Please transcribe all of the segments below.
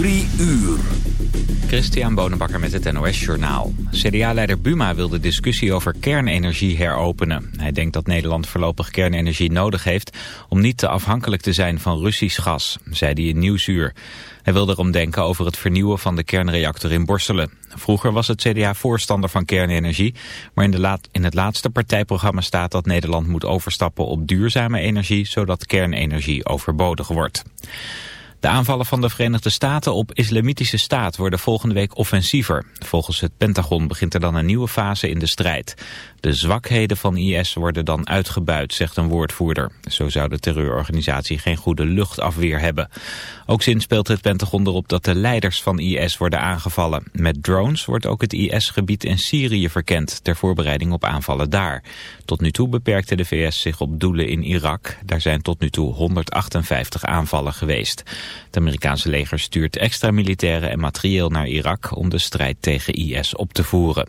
Drie uur. Christian Bonenbakker met het NOS Journaal. CDA-leider Buma wil de discussie over kernenergie heropenen. Hij denkt dat Nederland voorlopig kernenergie nodig heeft... om niet te afhankelijk te zijn van Russisch gas, zei hij in Nieuwsuur. Hij wil erom denken over het vernieuwen van de kernreactor in Borselen. Vroeger was het CDA voorstander van kernenergie... maar in, de laat, in het laatste partijprogramma staat dat Nederland moet overstappen op duurzame energie... zodat kernenergie overbodig wordt. De aanvallen van de Verenigde Staten op islamitische staat worden volgende week offensiever. Volgens het Pentagon begint er dan een nieuwe fase in de strijd. De zwakheden van IS worden dan uitgebuit, zegt een woordvoerder. Zo zou de terreurorganisatie geen goede luchtafweer hebben. Ook sinds speelt het Pentagon erop dat de leiders van IS worden aangevallen. Met drones wordt ook het IS-gebied in Syrië verkend, ter voorbereiding op aanvallen daar. Tot nu toe beperkte de VS zich op doelen in Irak. Daar zijn tot nu toe 158 aanvallen geweest. Het Amerikaanse leger stuurt extra militairen en materieel naar Irak om de strijd tegen IS op te voeren.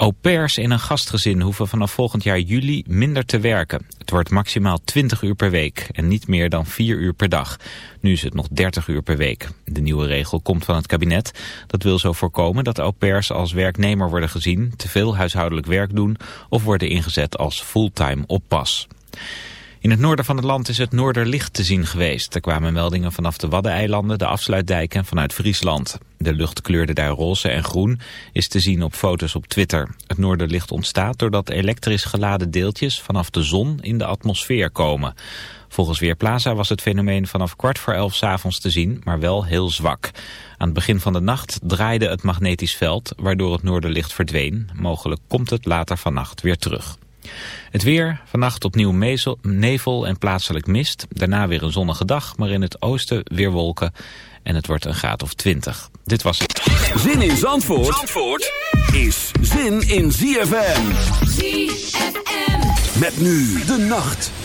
Au pairs in een gastgezin hoeven vanaf volgend jaar juli minder te werken. Het wordt maximaal 20 uur per week en niet meer dan 4 uur per dag. Nu is het nog 30 uur per week. De nieuwe regel komt van het kabinet. Dat wil zo voorkomen dat au pairs als werknemer worden gezien, te veel huishoudelijk werk doen of worden ingezet als fulltime oppas. In het noorden van het land is het Noorderlicht te zien geweest. Er kwamen meldingen vanaf de Waddeneilanden, de afsluitdijk en vanuit Friesland. De lucht kleurde daar roze en groen, is te zien op foto's op Twitter. Het Noorderlicht ontstaat doordat elektrisch geladen deeltjes vanaf de zon in de atmosfeer komen. Volgens Weerplaza was het fenomeen vanaf kwart voor elf s avonds te zien, maar wel heel zwak. Aan het begin van de nacht draaide het magnetisch veld, waardoor het Noorderlicht verdween. Mogelijk komt het later vannacht weer terug. Het weer, vannacht opnieuw nevel en plaatselijk mist. Daarna weer een zonnige dag, maar in het oosten weer wolken. En het wordt een graad of 20. Dit was het. Zin in Zandvoort, Zandvoort is zin in ZFM. ZFM. Met nu de nacht.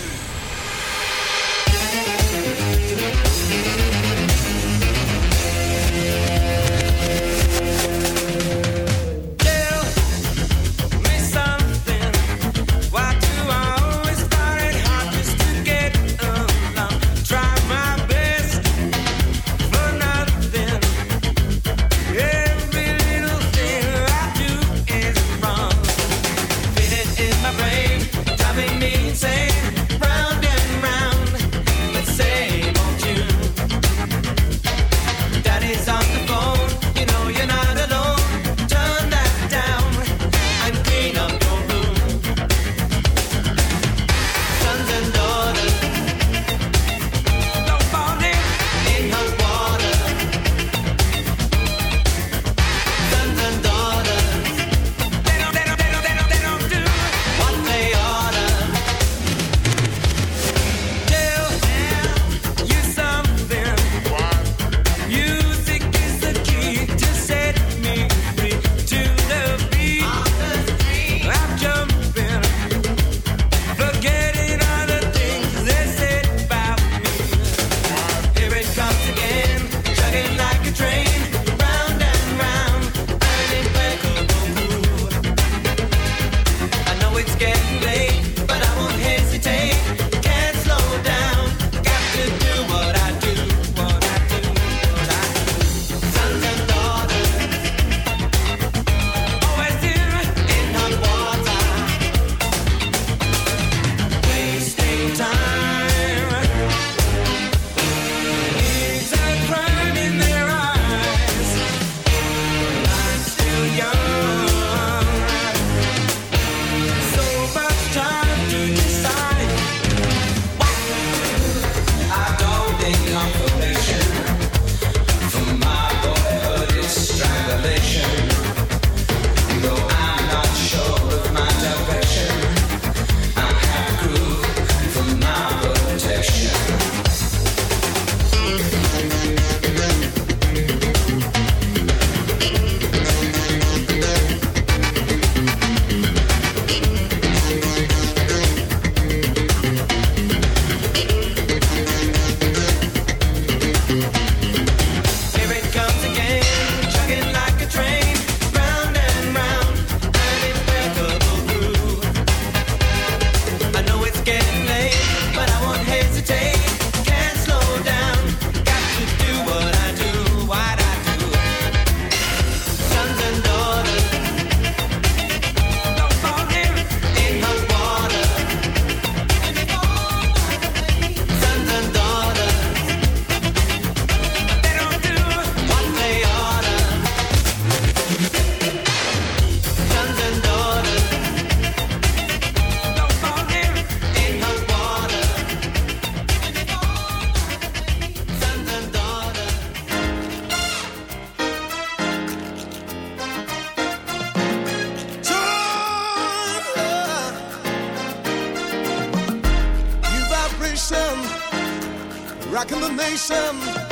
Rocking the nation.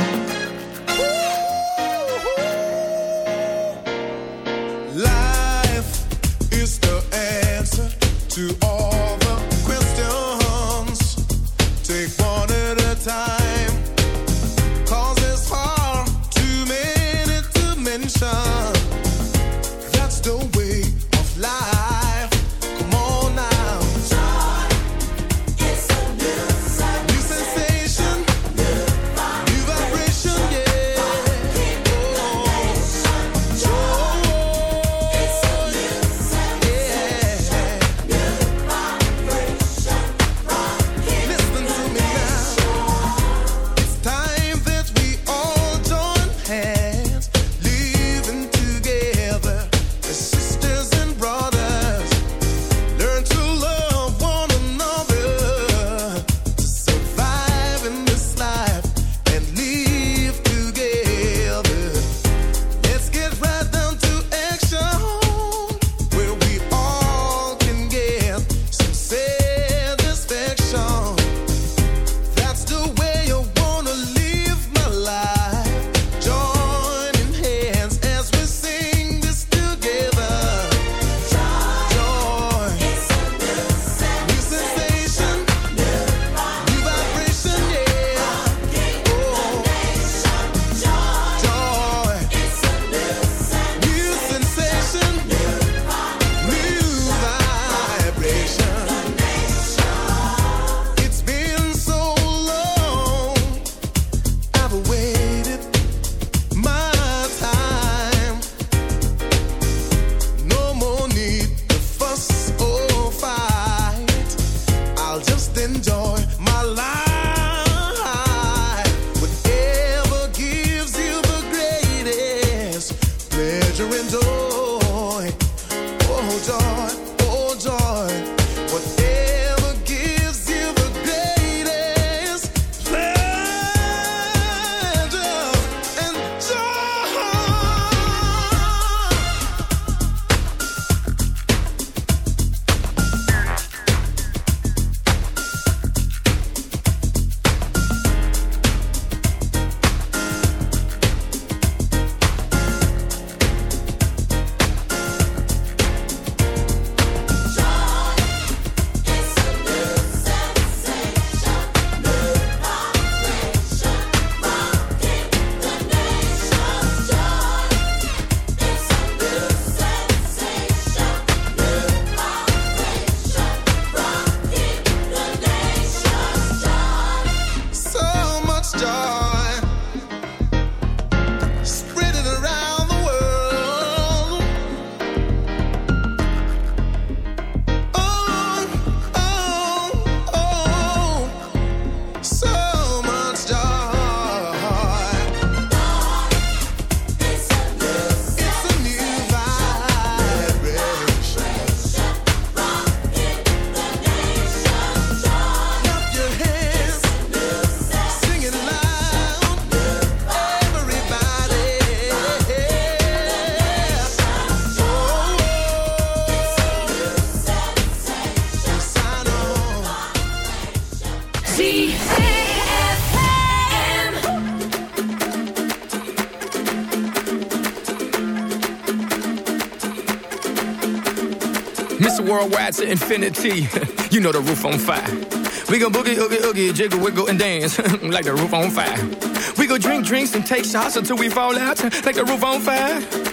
Worldwide to infinity. you know the roof on fire. We gon' boogie, oogie, oogie, jiggle, wiggle, and dance like the roof on fire. We go drink drinks and take shots until we fall out like the roof on fire.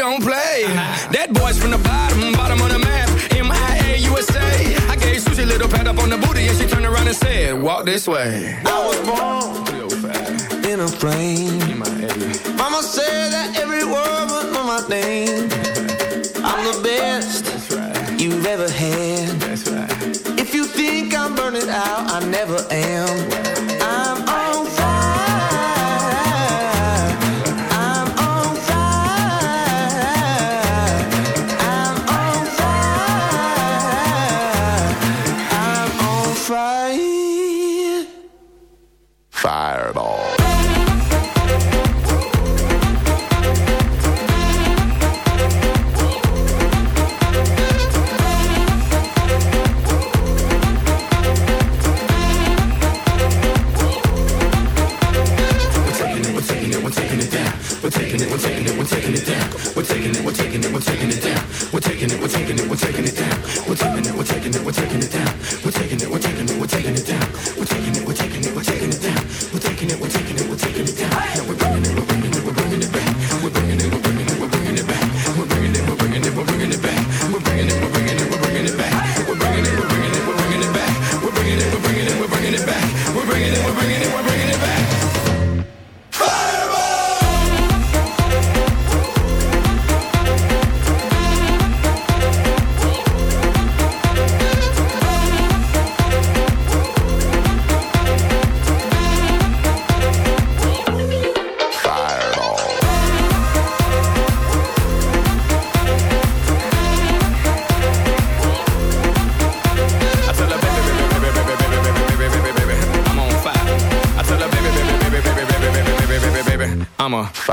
don't play. That boy's from the bottom, bottom of the map. MIA USA. I gave Susie a little pat up on the booty and she turned around and said, Walk this way. I was born in a frame. MIA. Mama said that every word was my name. I'm the best right. you've ever had. Right. If you think I'm burning out, I never am.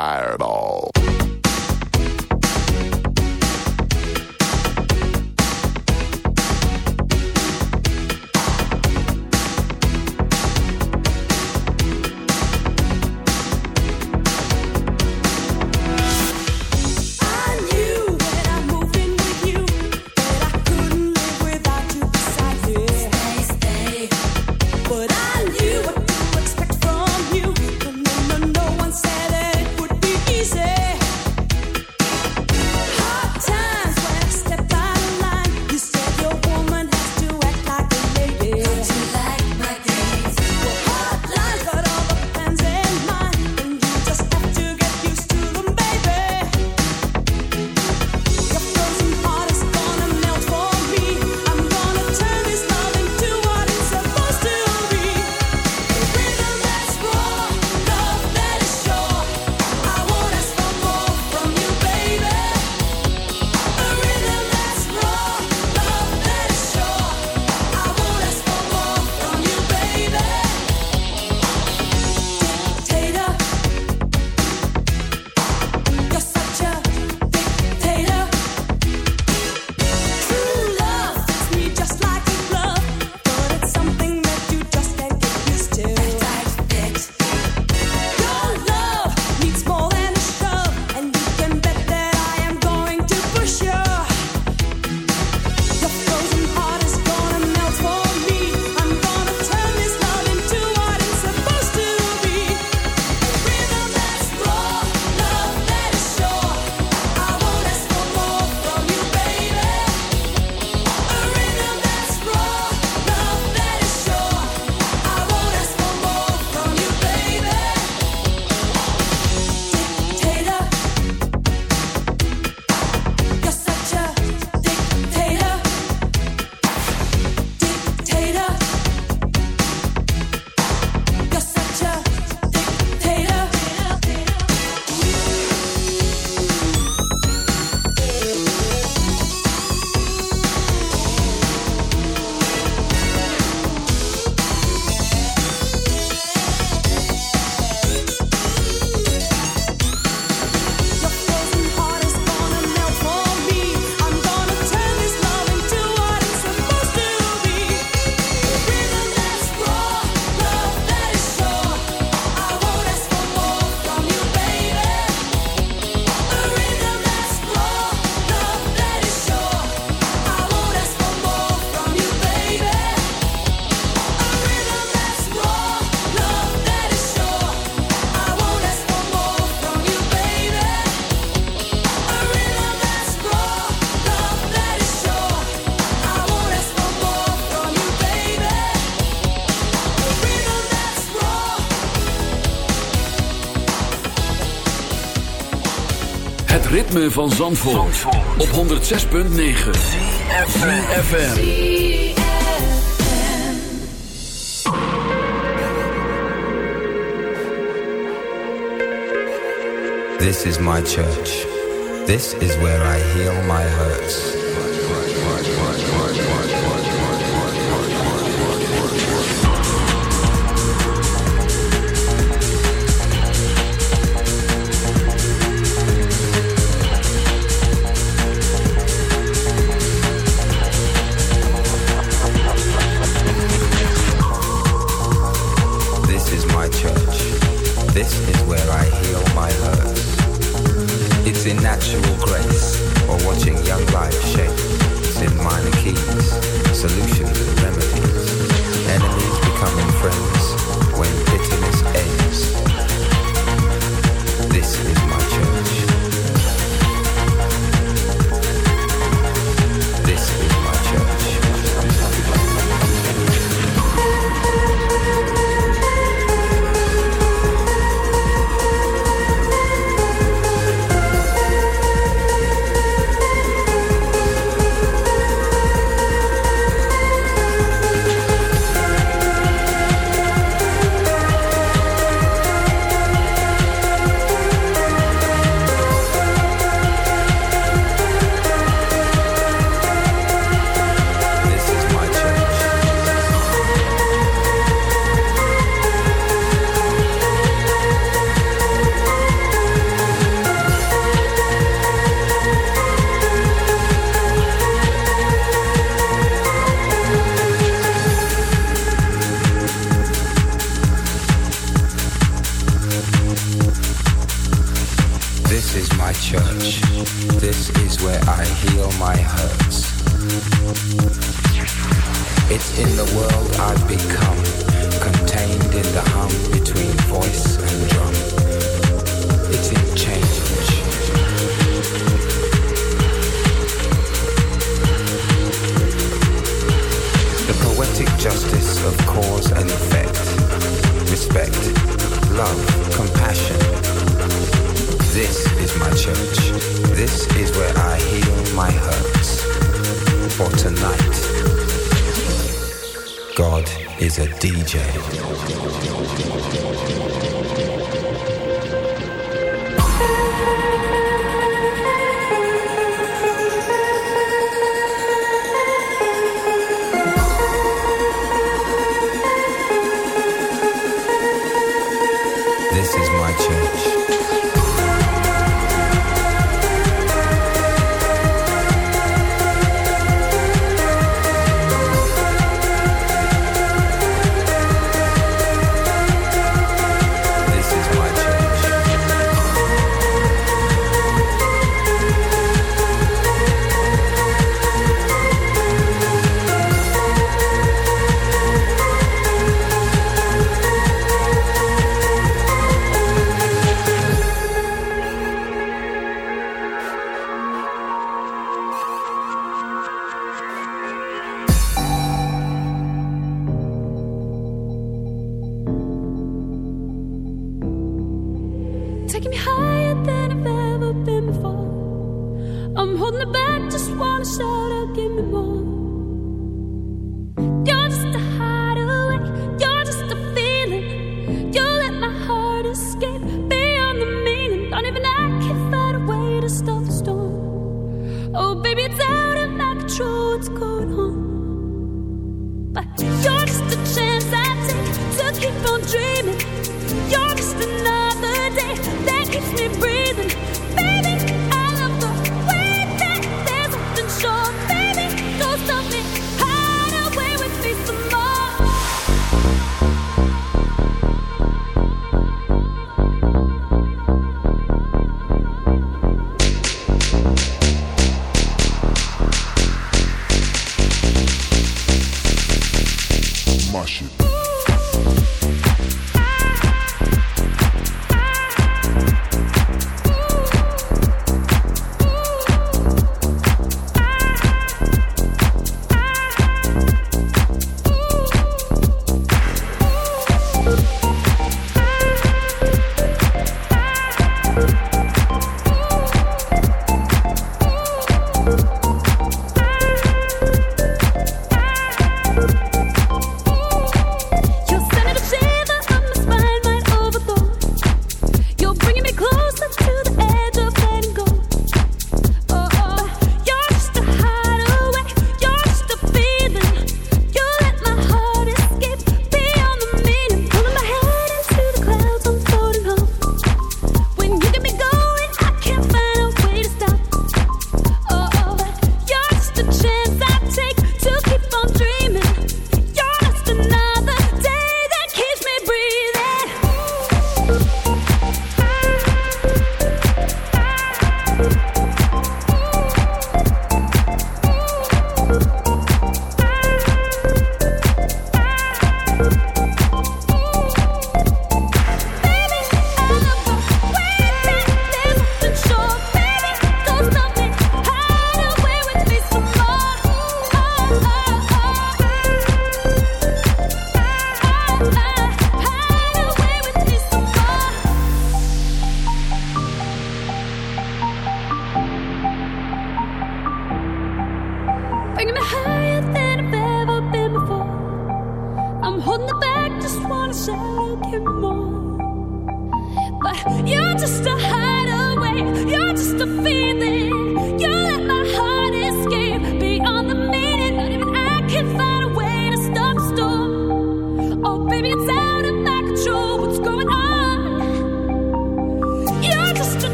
Fireball. Ritme van Zandvoort, op 106.9 FM. This is my church. This is where I heal my hurts. Natural grace or watching young life shape. In minor keys, solutions and remedies. Enemies becoming friends become, contained in the hum between voice and drum. It's in change. The poetic justice of cause and effect. Respect, love, compassion. This is my church. This is where I heal my hurts. For tonight, God is a DJ. Way to the storm. Oh, baby, it's out of my control, what's going on? But you're just a chance I take to keep on dreaming. You're just another day that keeps me breathing.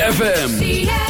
ZFM.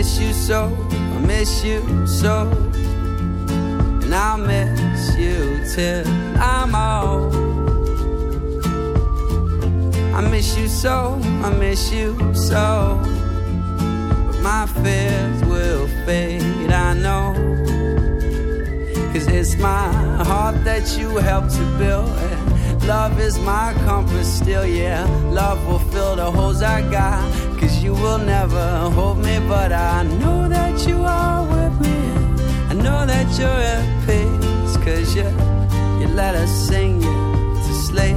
miss you so, I miss you so. And I'll miss you till I'm old. I miss you so, I miss you so. But my fears will fade, I know. Cause it's my heart that you helped to build. And love is my comfort still, yeah. Love will fill the holes I got you will never hold me, but I know that you are with me. I know that you're at peace, cause you, you let us sing you to sleep.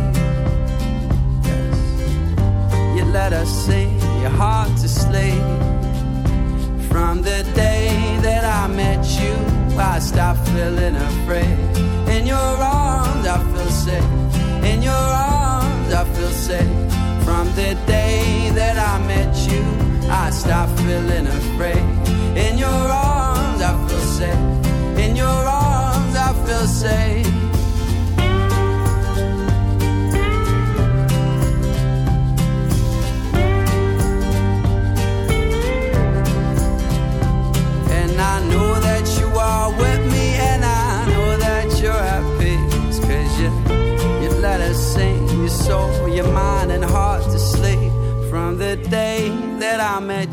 Yes. You let us sing your heart to sleep. From the day that I met you, I stopped feeling afraid. And you're In your arms, I feel safe. In your arms, I feel safe. And I know that you are with me, and I know that you're at. Cause you, you let us sing your soul, your mind, and heart to sleep from the day that I met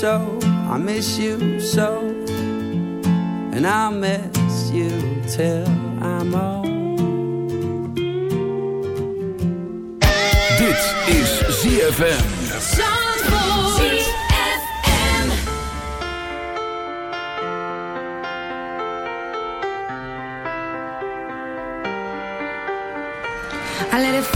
so, I miss you so, and I'll miss you till I'm old. Dit is ZFM. I let it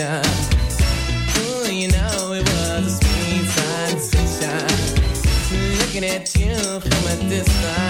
Ooh, you know it was a sweet sensation. Looking at you from a distance.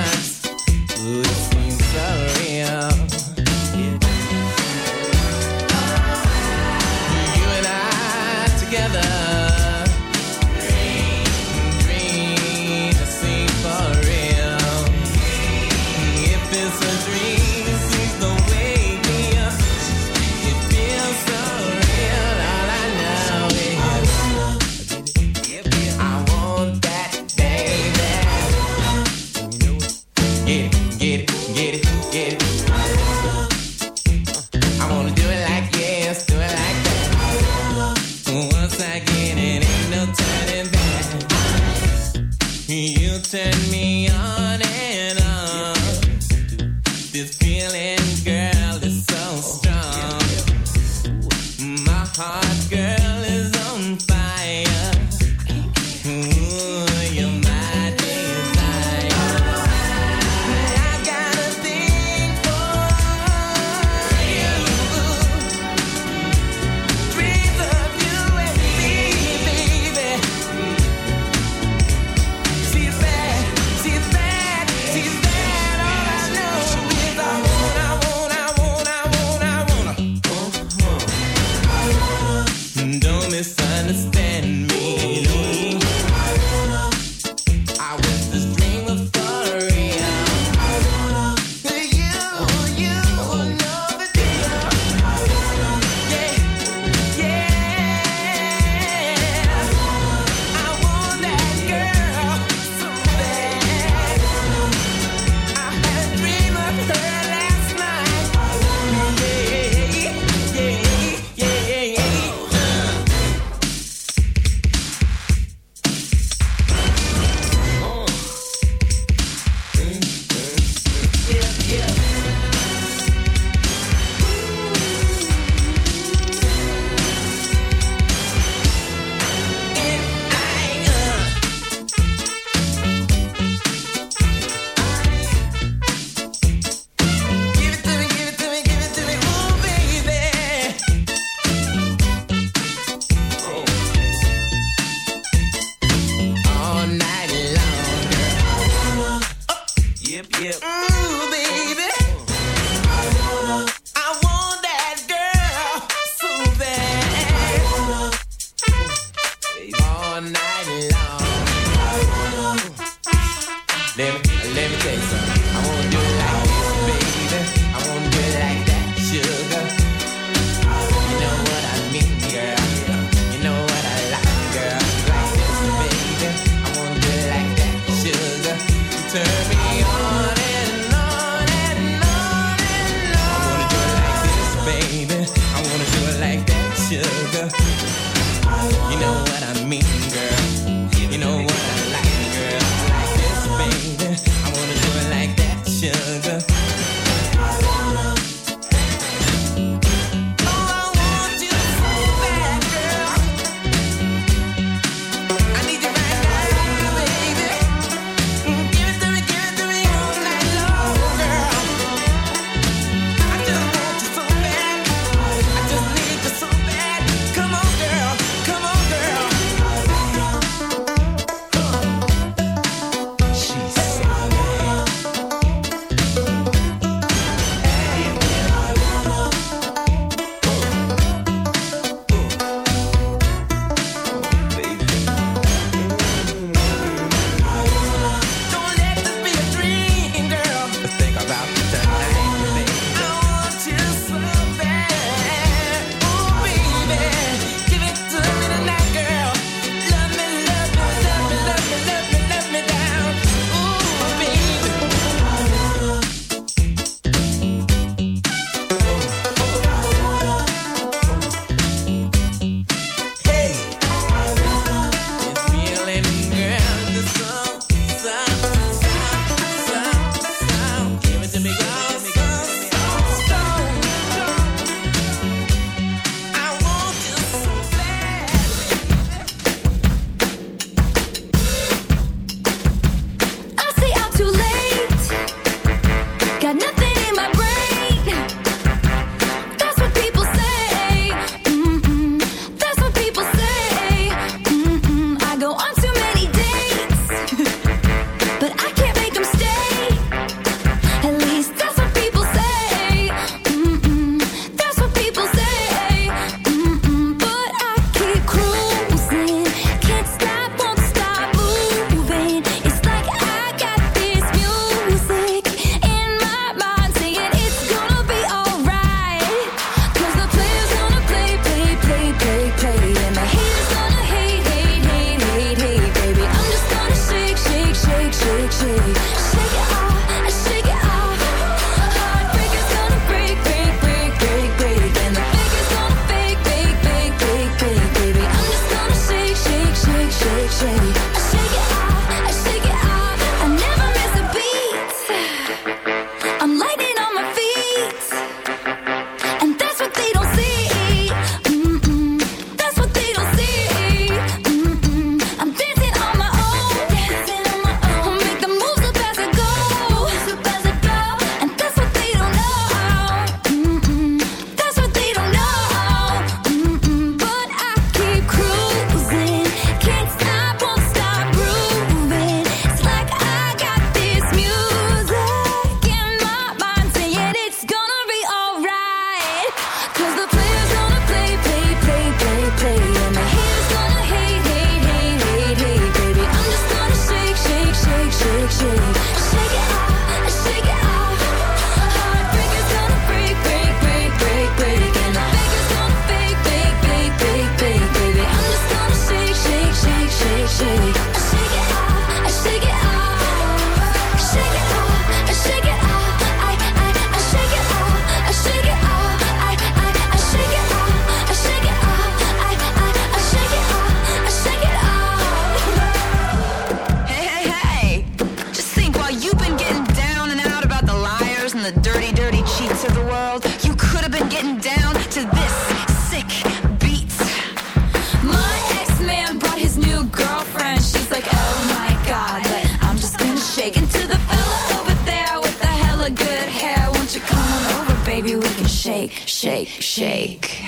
Baby, we can shake, shake, shake.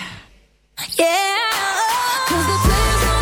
Yeah. Cause the players